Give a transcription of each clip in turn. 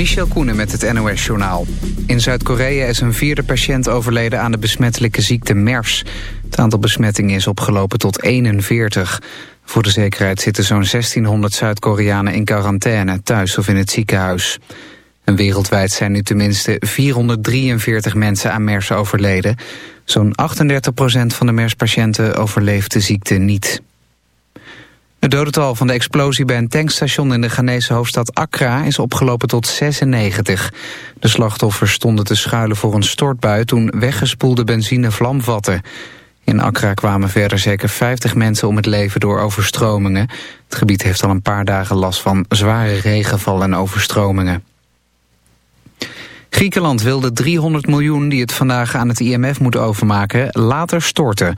Michel Koenen met het NOS-journaal. In Zuid-Korea is een vierde patiënt overleden aan de besmettelijke ziekte MERS. Het aantal besmettingen is opgelopen tot 41. Voor de zekerheid zitten zo'n 1600 Zuid-Koreanen in quarantaine... thuis of in het ziekenhuis. En wereldwijd zijn nu tenminste 443 mensen aan MERS overleden. Zo'n 38% van de MERS-patiënten overleeft de ziekte niet. Het dodental van de explosie bij een tankstation in de Ghanese hoofdstad Accra is opgelopen tot 96. De slachtoffers stonden te schuilen voor een stortbui toen weggespoelde benzine vlam vatte. In Accra kwamen verder zeker 50 mensen om het leven door overstromingen. Het gebied heeft al een paar dagen last van zware regenval en overstromingen. Griekenland wil de 300 miljoen die het vandaag aan het IMF moet overmaken later storten.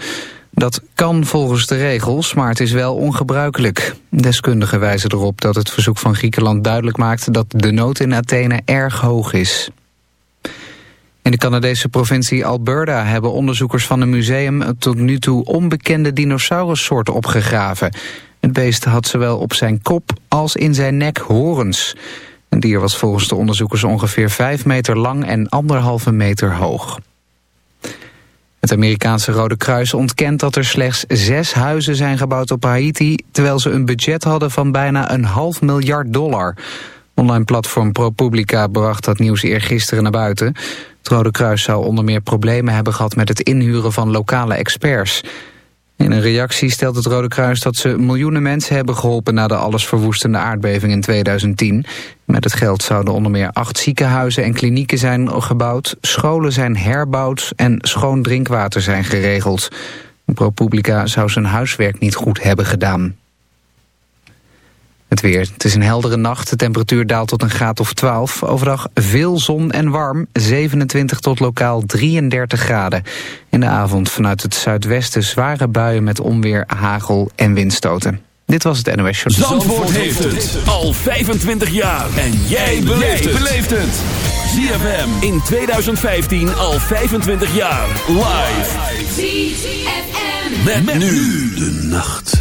Dat kan volgens de regels, maar het is wel ongebruikelijk. Deskundigen wijzen erop dat het verzoek van Griekenland duidelijk maakt... dat de nood in Athene erg hoog is. In de Canadese provincie Alberta hebben onderzoekers van een museum... tot nu toe onbekende dinosaurussoorten opgegraven. Het beest had zowel op zijn kop als in zijn nek horens. Een dier was volgens de onderzoekers ongeveer 5 meter lang en anderhalve meter hoog. Het Amerikaanse Rode Kruis ontkent dat er slechts zes huizen zijn gebouwd op Haiti... terwijl ze een budget hadden van bijna een half miljard dollar. Online platform ProPublica bracht dat nieuws eergisteren naar buiten. Het Rode Kruis zou onder meer problemen hebben gehad met het inhuren van lokale experts... In een reactie stelt het Rode Kruis dat ze miljoenen mensen hebben geholpen na de allesverwoestende aardbeving in 2010. Met het geld zouden onder meer acht ziekenhuizen en klinieken zijn gebouwd, scholen zijn herbouwd en schoon drinkwater zijn geregeld. ProPublica zou zijn huiswerk niet goed hebben gedaan. Het weer. Het is een heldere nacht. De temperatuur daalt tot een graad of 12. Overdag veel zon en warm. 27 tot lokaal 33 graden. In de avond vanuit het zuidwesten zware buien met onweer, hagel en windstoten. Dit was het NOS Show. Zandvoort, heeft het al 25 jaar. En jij beleeft het. ZFM in 2015 al 25 jaar. Live. ZFM. met nu de nacht.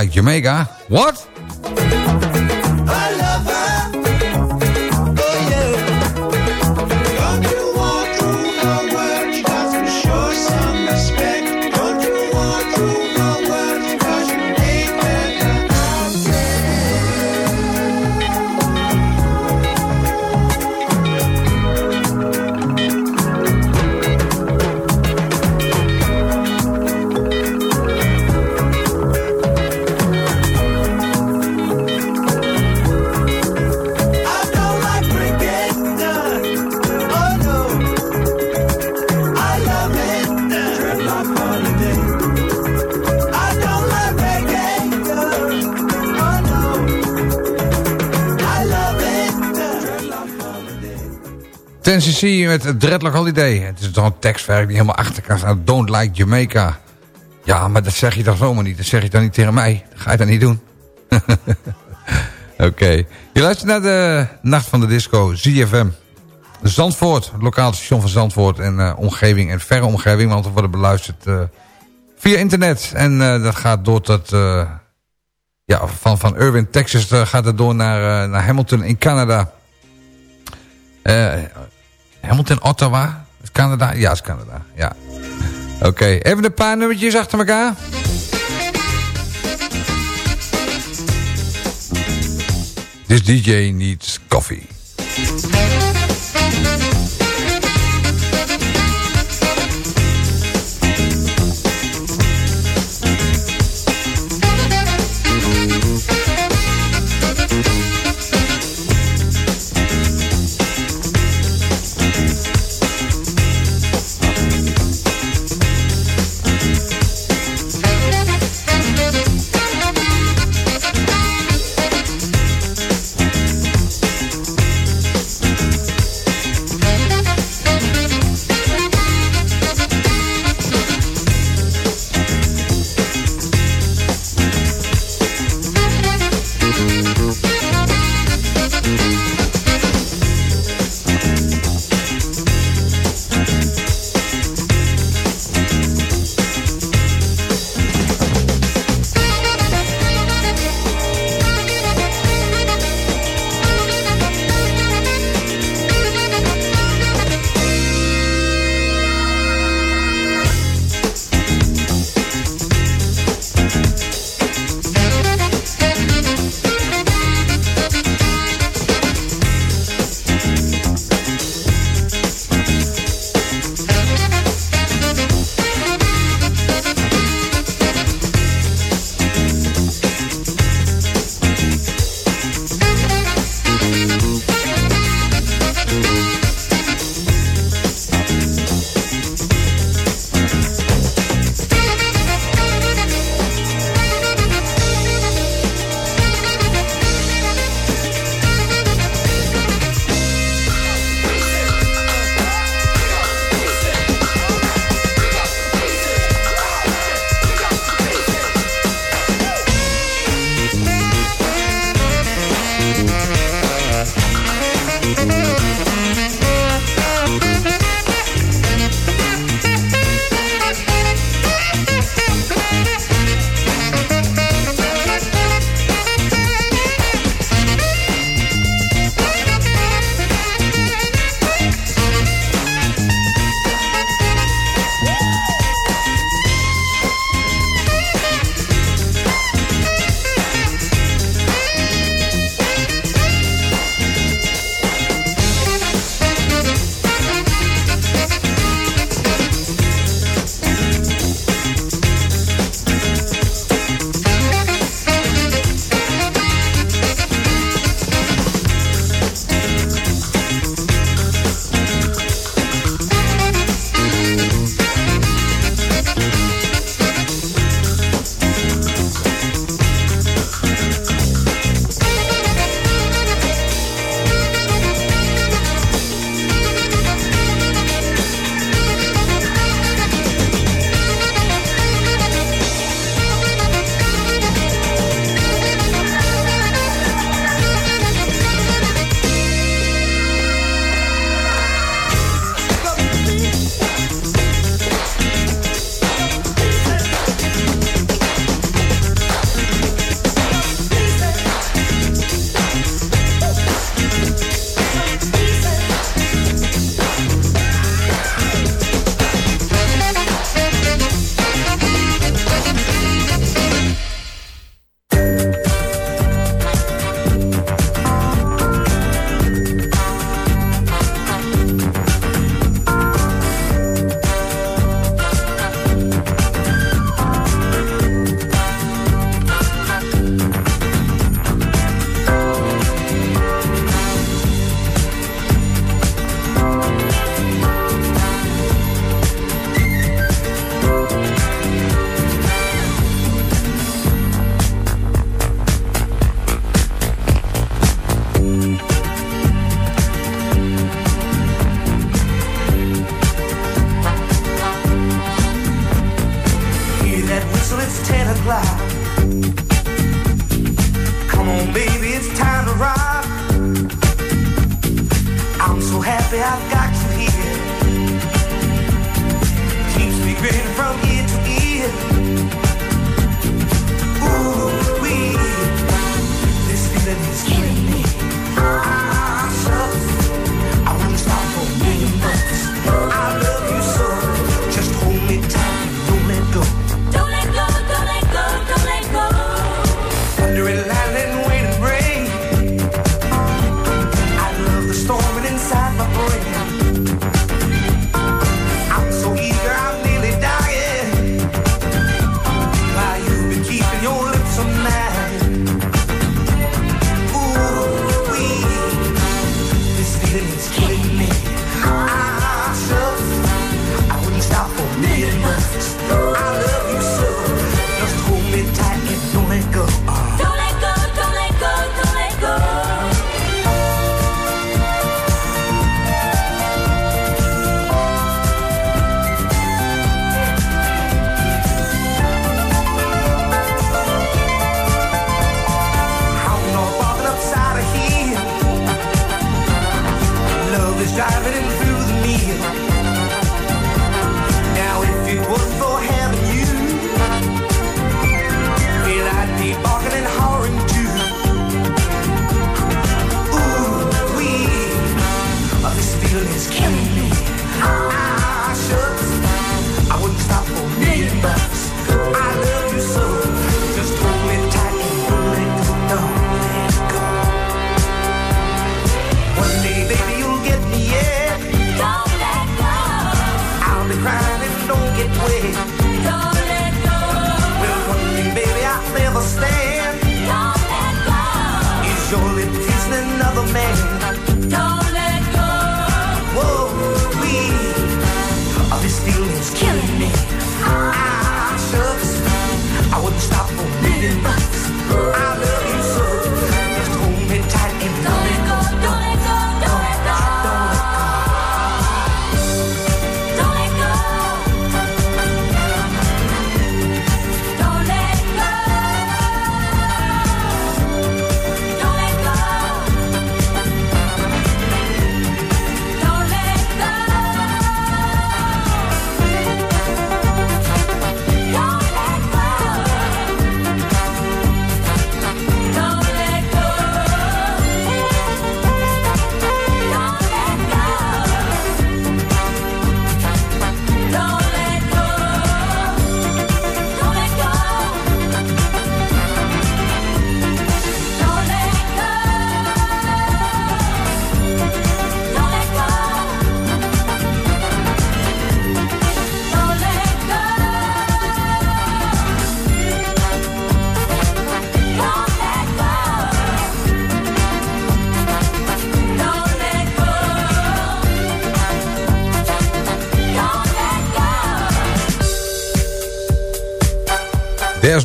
Like Jamaica. What? NCC met Dreadlock Holiday. Het is toch een tekstwerk die helemaal achter kan staan. Don't like Jamaica. Ja, maar dat zeg je toch zomaar niet. Dat zeg je dan niet tegen mij. Dat ga je dat niet doen. Oké. Je luistert naar de Nacht van de Disco, ZFM. Zandvoort, het lokaal station van Zandvoort en uh, omgeving en verre omgeving. Want we worden beluisterd uh, via internet. En uh, dat gaat door tot... ja, van, van Irving, Texas gaat het door naar, naar Hamilton in Canada. Hamilton, Ottawa? Is Canada? Ja, is Canada. Ja. Oké, even een paar nummertjes achter elkaar. This DJ needs coffee.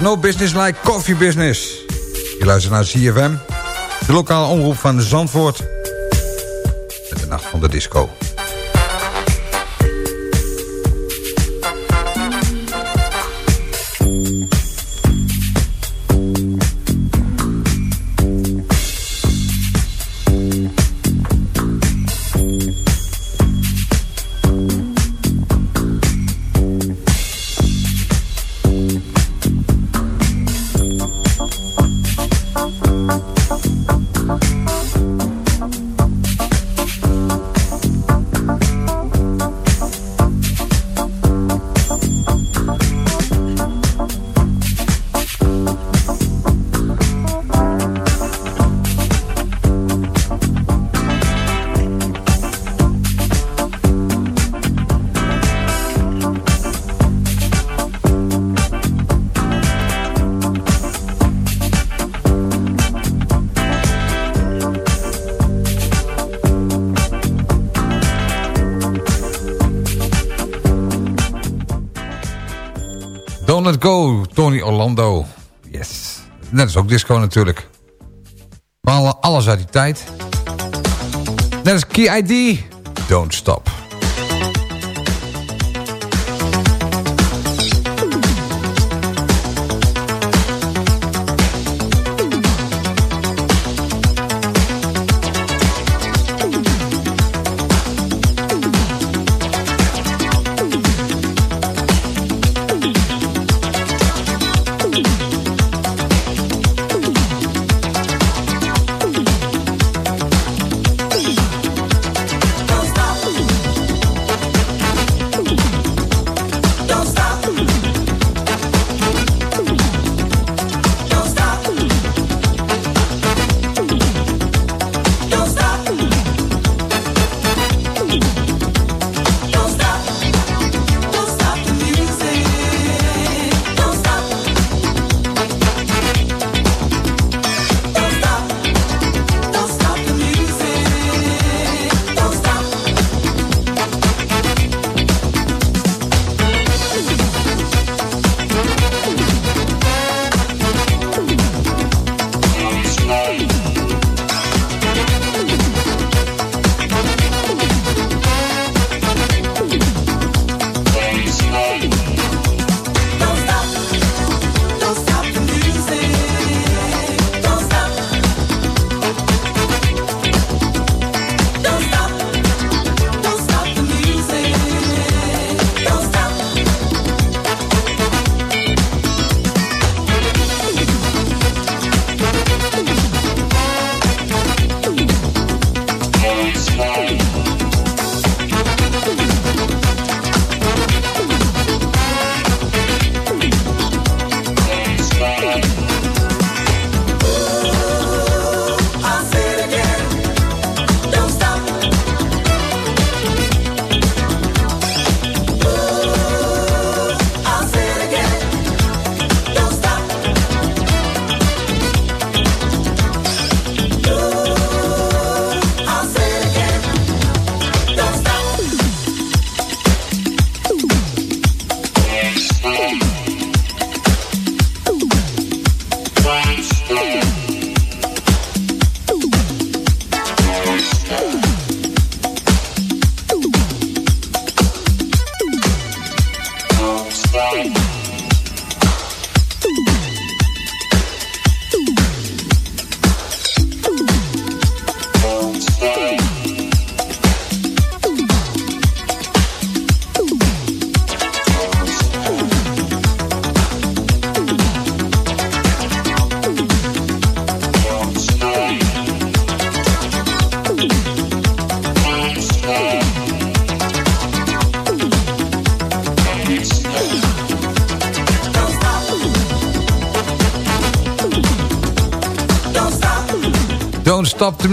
No business like coffee business. Je luistert naar ZFM, de lokale omroep van Zandvoort. Met de nacht van de disco. Net is ook disco natuurlijk. We halen alles uit die tijd. Net als Key ID. Don't Stop.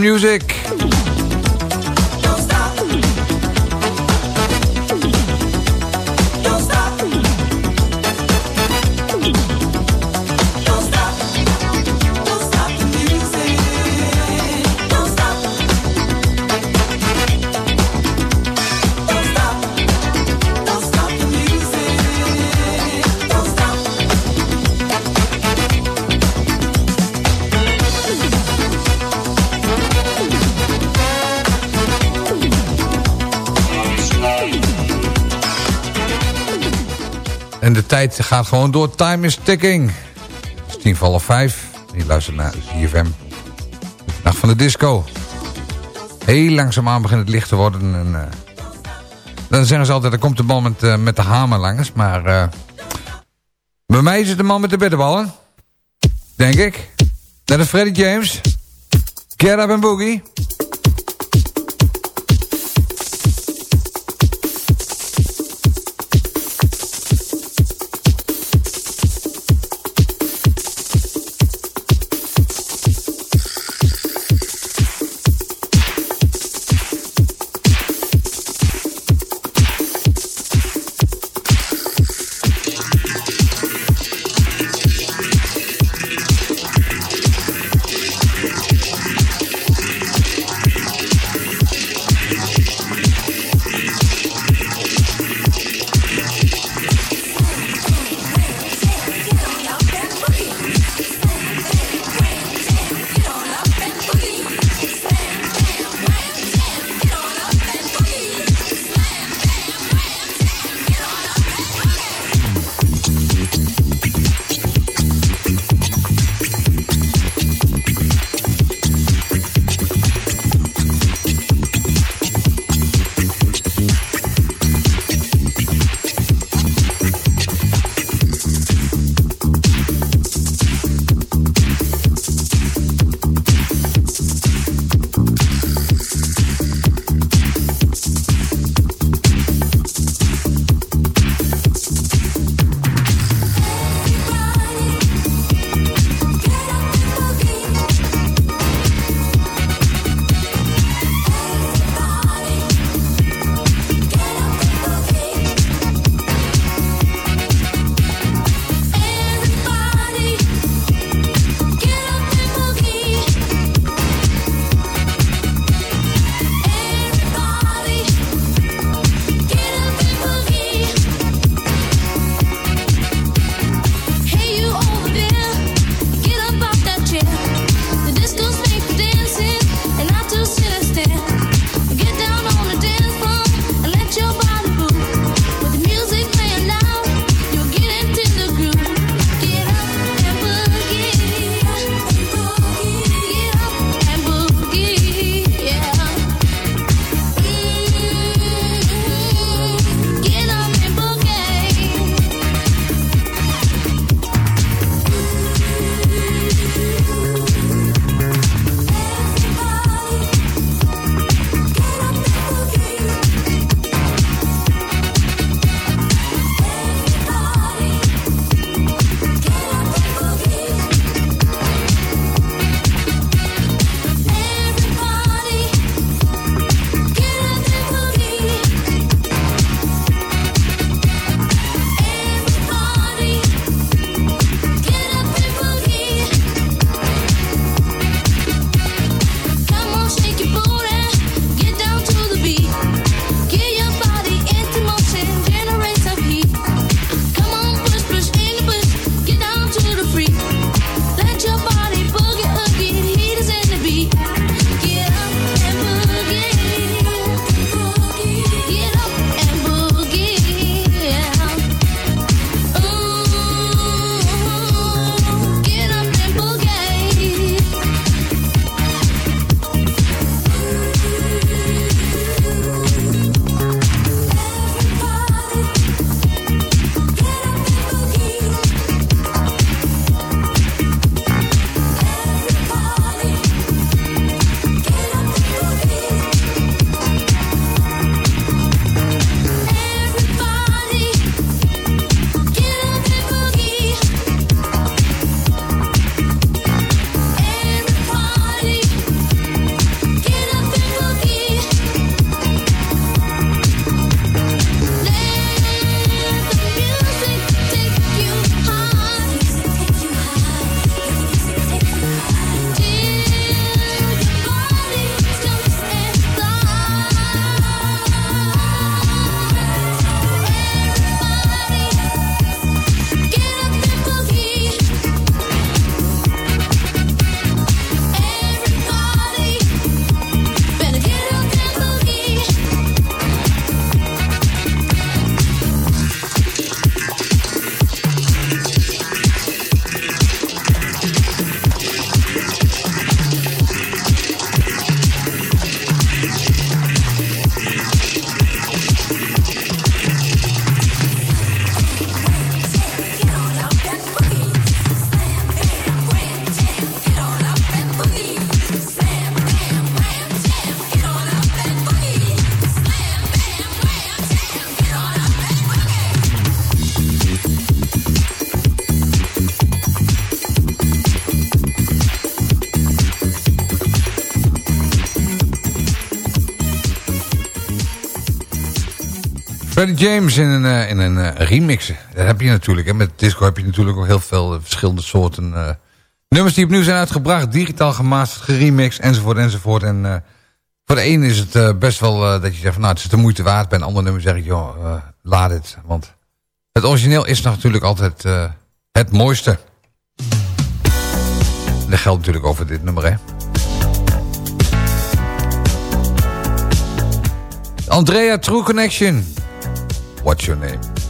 Music. En de tijd gaat gewoon door. Time is ticking. Het is tien voor half vijf. Je luistert naar ZFM. Nacht van de disco. Heel langzaamaan begint het licht te worden. En, uh, dan zeggen ze altijd, er komt de man met, uh, met de hamer langs. Maar uh, bij mij is het de man met de bitterballen. Denk ik. Dat is Freddie James. Up and boogie. James in een, uh, in een uh, remix. Dat heb je natuurlijk. Hè. Met disco heb je natuurlijk ook heel veel uh, verschillende soorten nummers die opnieuw zijn uitgebracht. Digitaal gemasterd, geremixed enzovoort enzovoort. En voor de ene is het best wel dat je zegt van nou het is de moeite waard. Bij een ander nummer zeg ik joh laat het. Want het origineel is natuurlijk altijd het mooiste. Dat geldt natuurlijk over dit nummer hè. Andrea True Connection. What's your name?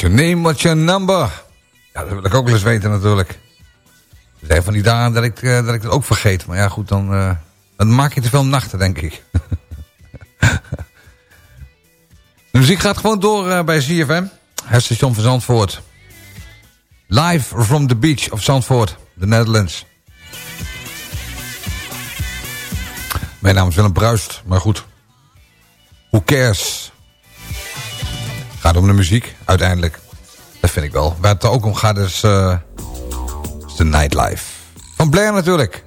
What's your name, what's your number? Ja, dat wil ik ook wel eens weten natuurlijk. Er zijn van die dagen dat ik, uh, dat ik het ook vergeet. Maar ja, goed, dan, uh, dan maak je te veel nachten, denk ik. de muziek gaat gewoon door uh, bij ZFM. Het station van Zandvoort. Live from the beach of Zandvoort, the Netherlands. Mijn naam is Willem Bruist, maar goed. Who cares? Gaat om de muziek, uiteindelijk. Dat vind ik wel. Waar het ook om gaat is, uh, is de nightlife. Van Blair natuurlijk.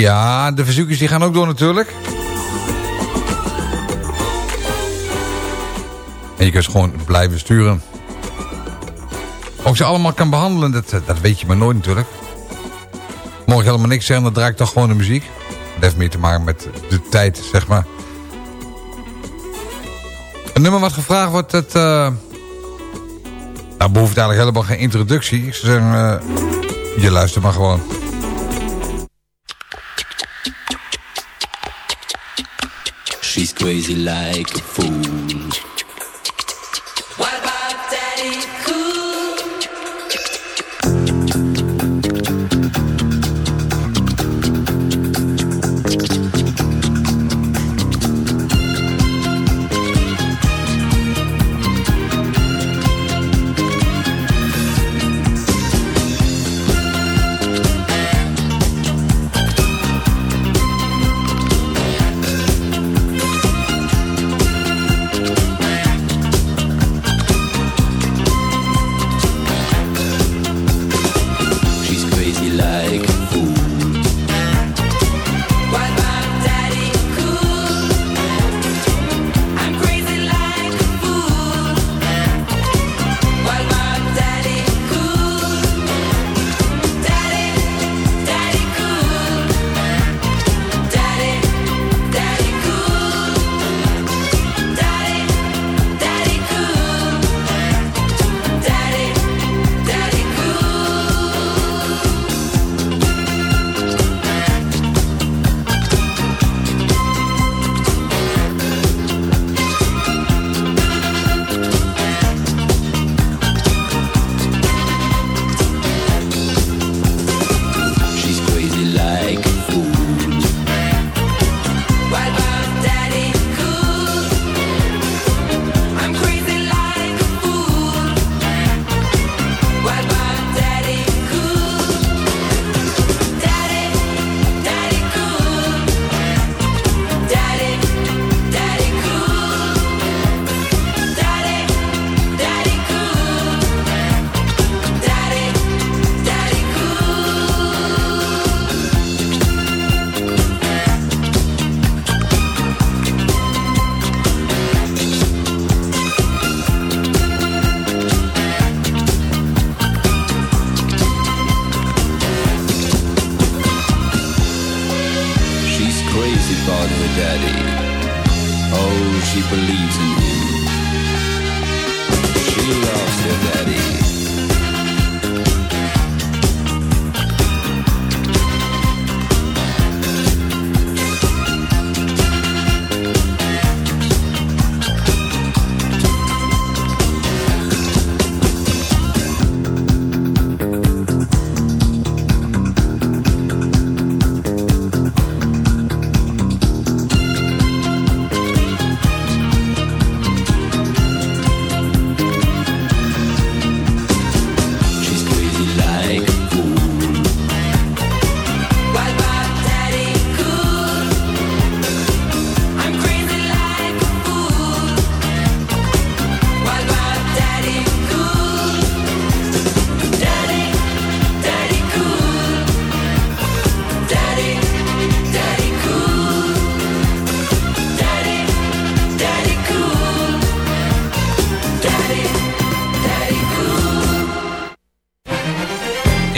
Ja, de verzoekjes die gaan ook door natuurlijk. En je kunt ze gewoon blijven sturen. Of ze allemaal kan behandelen, dat, dat weet je maar nooit natuurlijk. Mocht helemaal niks zeggen, dan draai ik toch gewoon de muziek. Dat heeft meer te maken met de tijd, zeg maar. Een nummer wat gevraagd wordt, dat... Uh... Nou, behoeft eigenlijk helemaal geen introductie. Zou zeggen, uh... je luistert maar gewoon. She's crazy like a fool.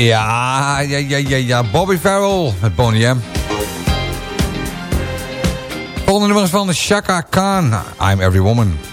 Ja, ja, ja, ja. Bobby Farrell met Boney M. Volgende nummer is van Shaka Khan. I'm Every Woman.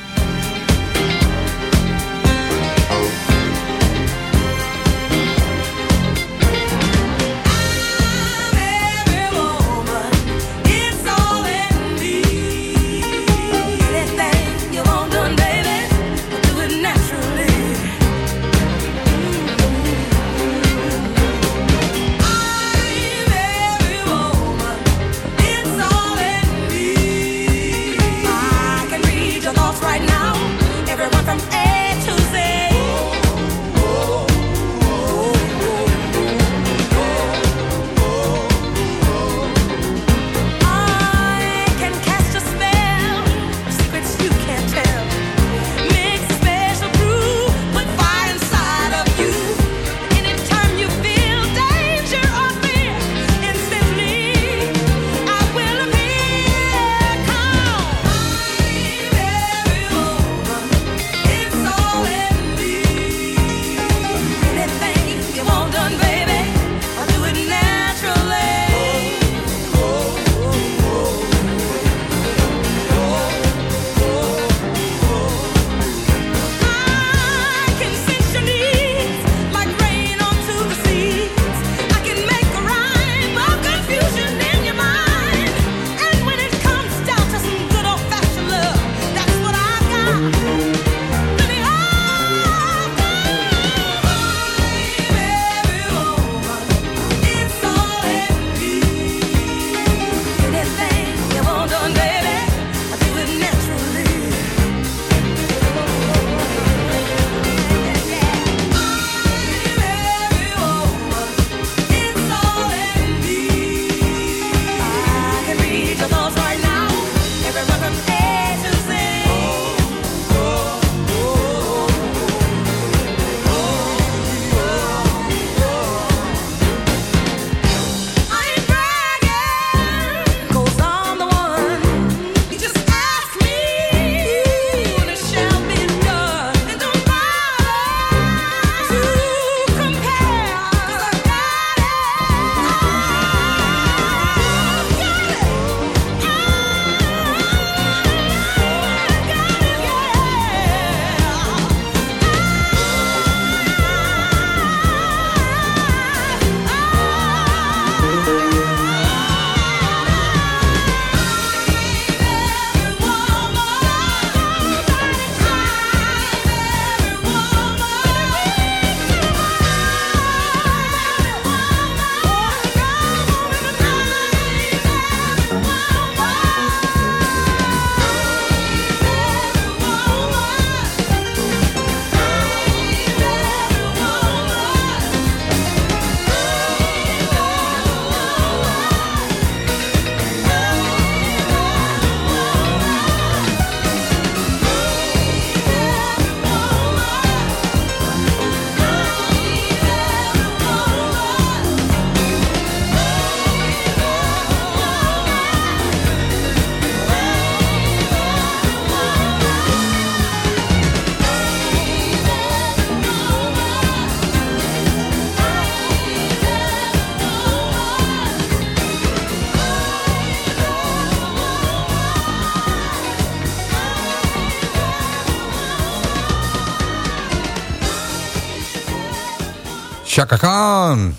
Chaka Khan.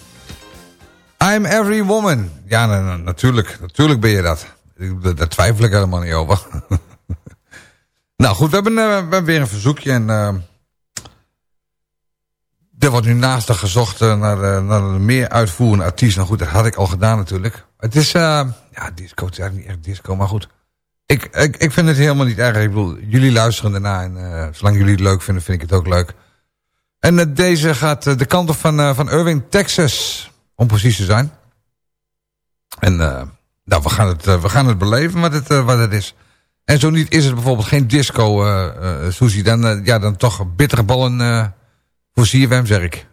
I'm every woman. Ja, natuurlijk. Natuurlijk ben je dat. Daar twijfel ik helemaal niet over. nou goed, we hebben, uh, we hebben, weer een verzoekje. En uh, er wordt nu naast gezocht uh, naar, naar een meer uitvoerende artiest. Nou goed, dat had ik al gedaan natuurlijk. Het is, ja, disco. Het is eigenlijk niet echt disco, maar goed. Ik, ik, ik vind het helemaal niet erg. Ik bedoel, jullie luisteren ernaar. En zolang jullie het leuk vinden, vind ik het ook leuk. En uh, deze gaat uh, de kant op van, uh, van Irving, Texas. Om precies te zijn. En nou, we, gaan het, we gaan het beleven wat het, wat het is. En zo niet is het bijvoorbeeld geen disco, Susie. Dan, ja, dan toch bittere ballen voor CFM, zeg ik.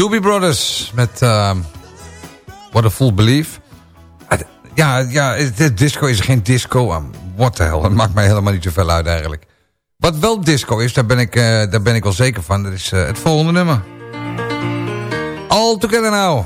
Doobie Brothers met uh, What a Full Belief. Ja, ja disco is geen disco. Um, what the hell, het maakt mij helemaal niet zoveel uit eigenlijk. Wat wel disco is, daar ben ik, uh, daar ben ik wel zeker van. Dat is uh, het volgende nummer. All Together Now.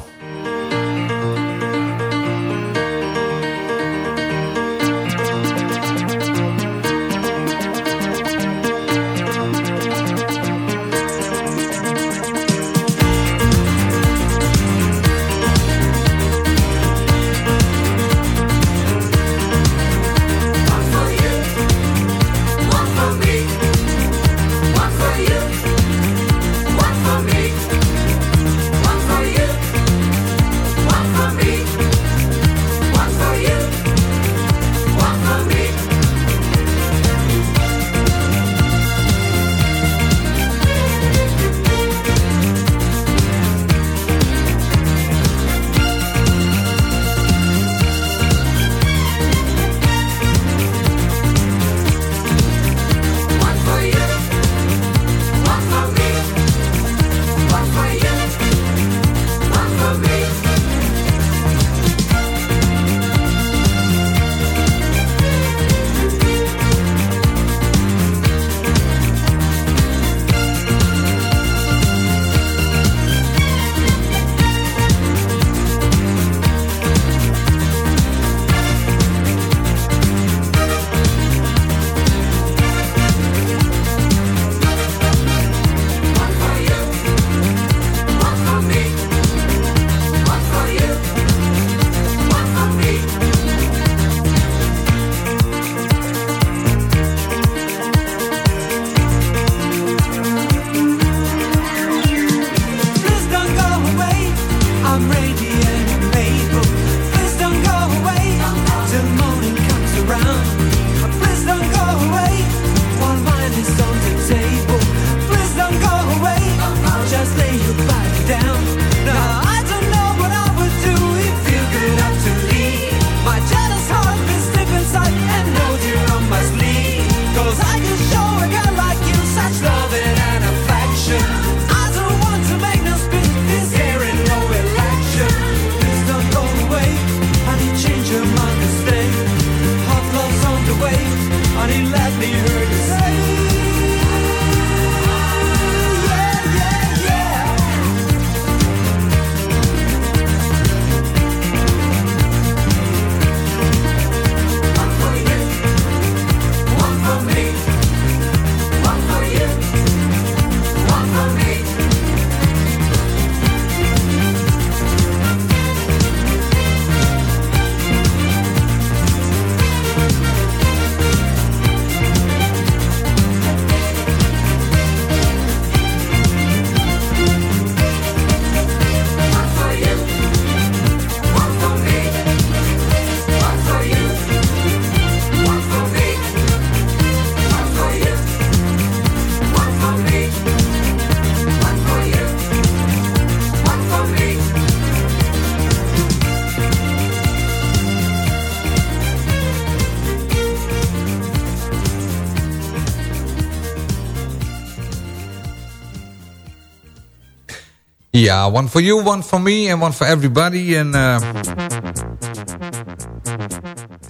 Ja, one for you, one for me and one for everybody. And uh,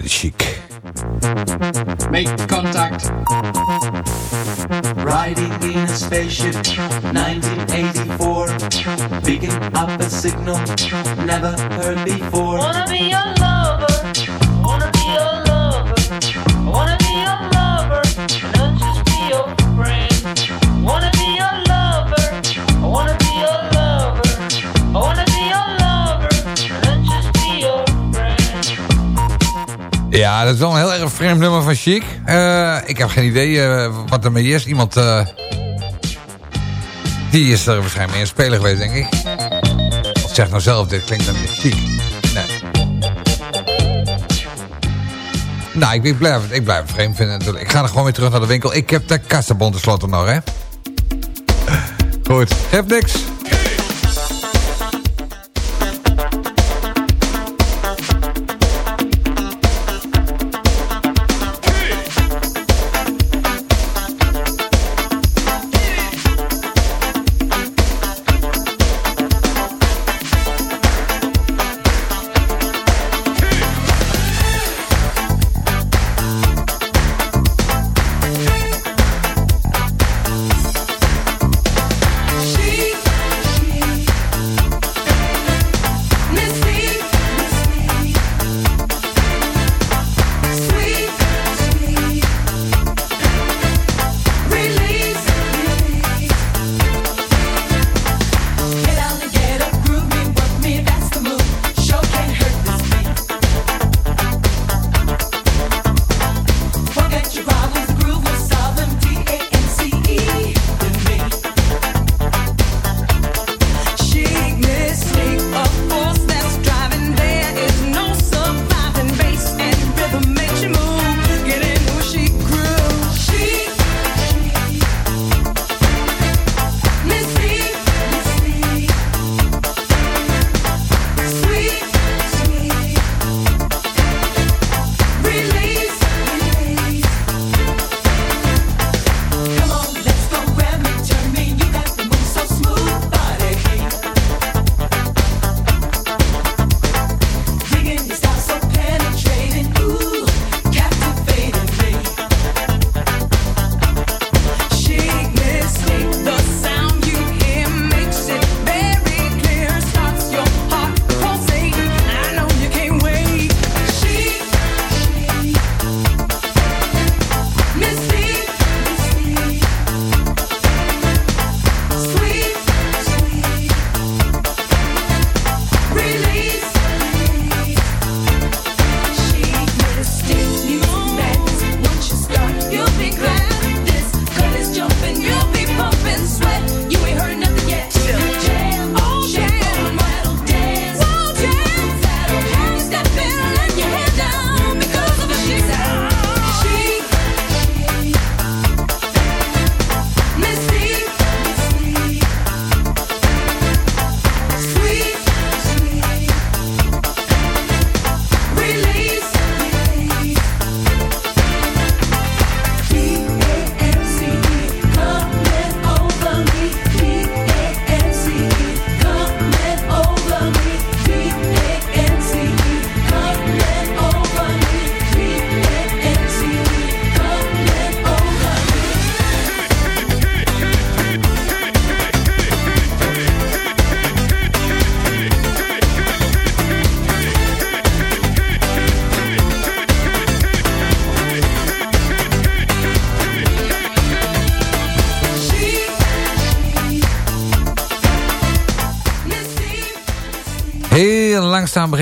chic. Make contact. Riding in a spaceship, 1984. Picking up a signal, vreemd nummer van Chic. Uh, ik heb geen idee uh, wat er mee is. Iemand... Uh, die is er waarschijnlijk een speler geweest, denk ik. Of zeg nou zelf, dit klinkt dan niet Chic. Nee. Nou, ik, ik, blijf, ik blijf het vreemd vinden. Ik ga er gewoon weer terug naar de winkel. Ik heb de kassenbon tenslotte nog, hè. Goed, geeft niks.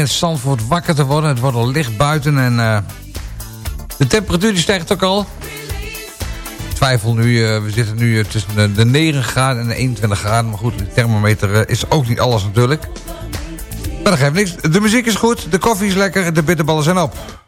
Begint Zandvoort wakker te worden. Het wordt al licht buiten en uh, de temperatuur die stijgt ook al. Ik twijfel nu, uh, we zitten nu tussen de, de 9 graden en de 21 graden. Maar goed, de thermometer is ook niet alles natuurlijk. Maar dat geeft niks. De muziek is goed, de koffie is lekker, de bitterballen zijn op.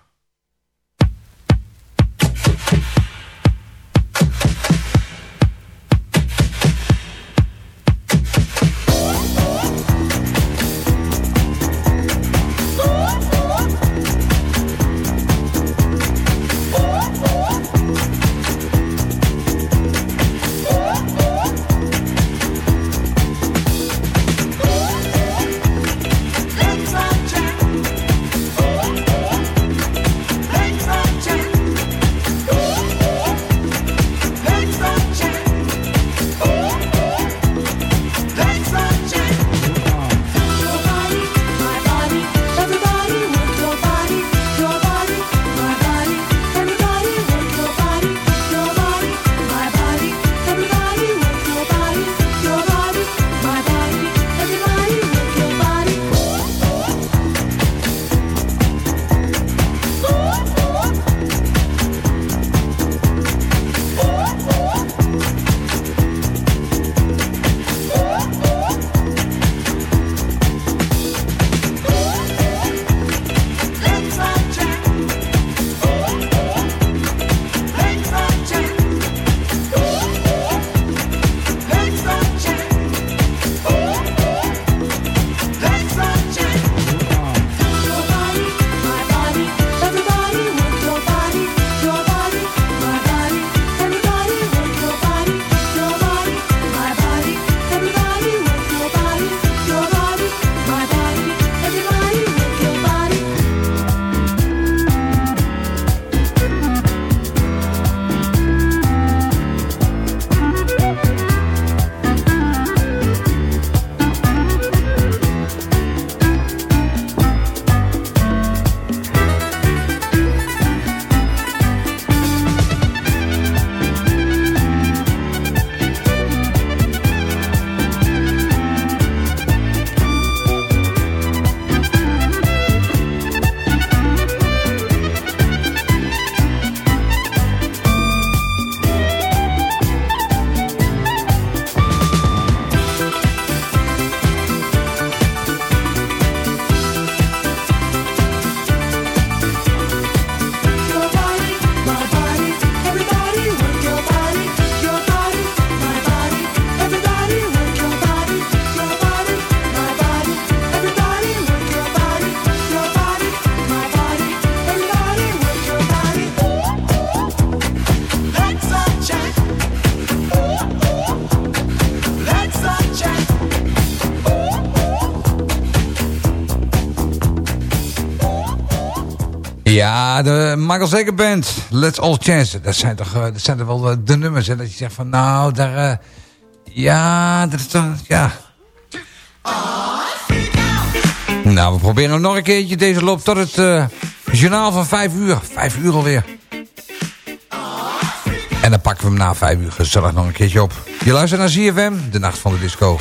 De Michael Zeker Band. Let's All Chance. Dat zijn toch, dat zijn toch wel de nummers. Hè? Dat je zegt van nou, daar... Uh, ja, dat is toch... Ja. Nou, we proberen nog een keertje. Deze loopt tot het journaal van 5 uur. 5 uur alweer. En dan pakken we hem na 5 uur gezellig nog een keertje op. Je luistert naar ZFM, de nacht van de disco.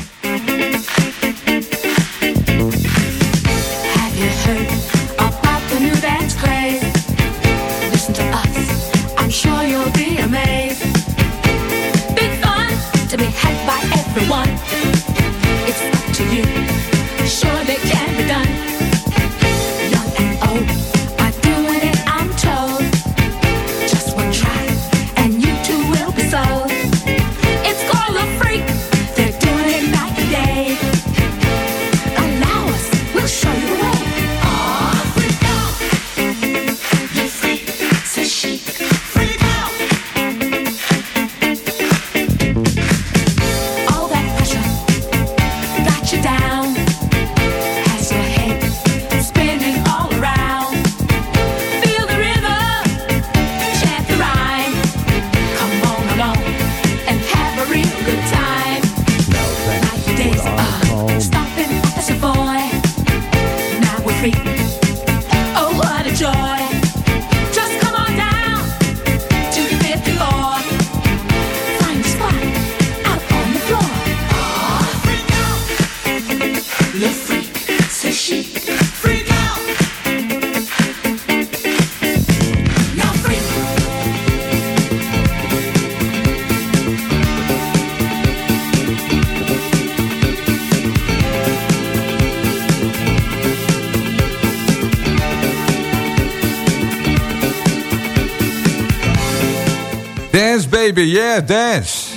Baby, yeah, dance.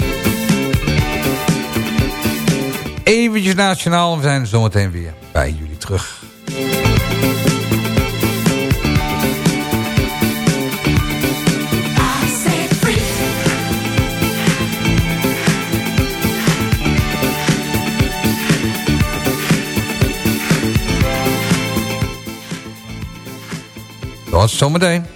Eventjes nationaal, we zijn zometeen weer bij jullie terug. Tot zometeen.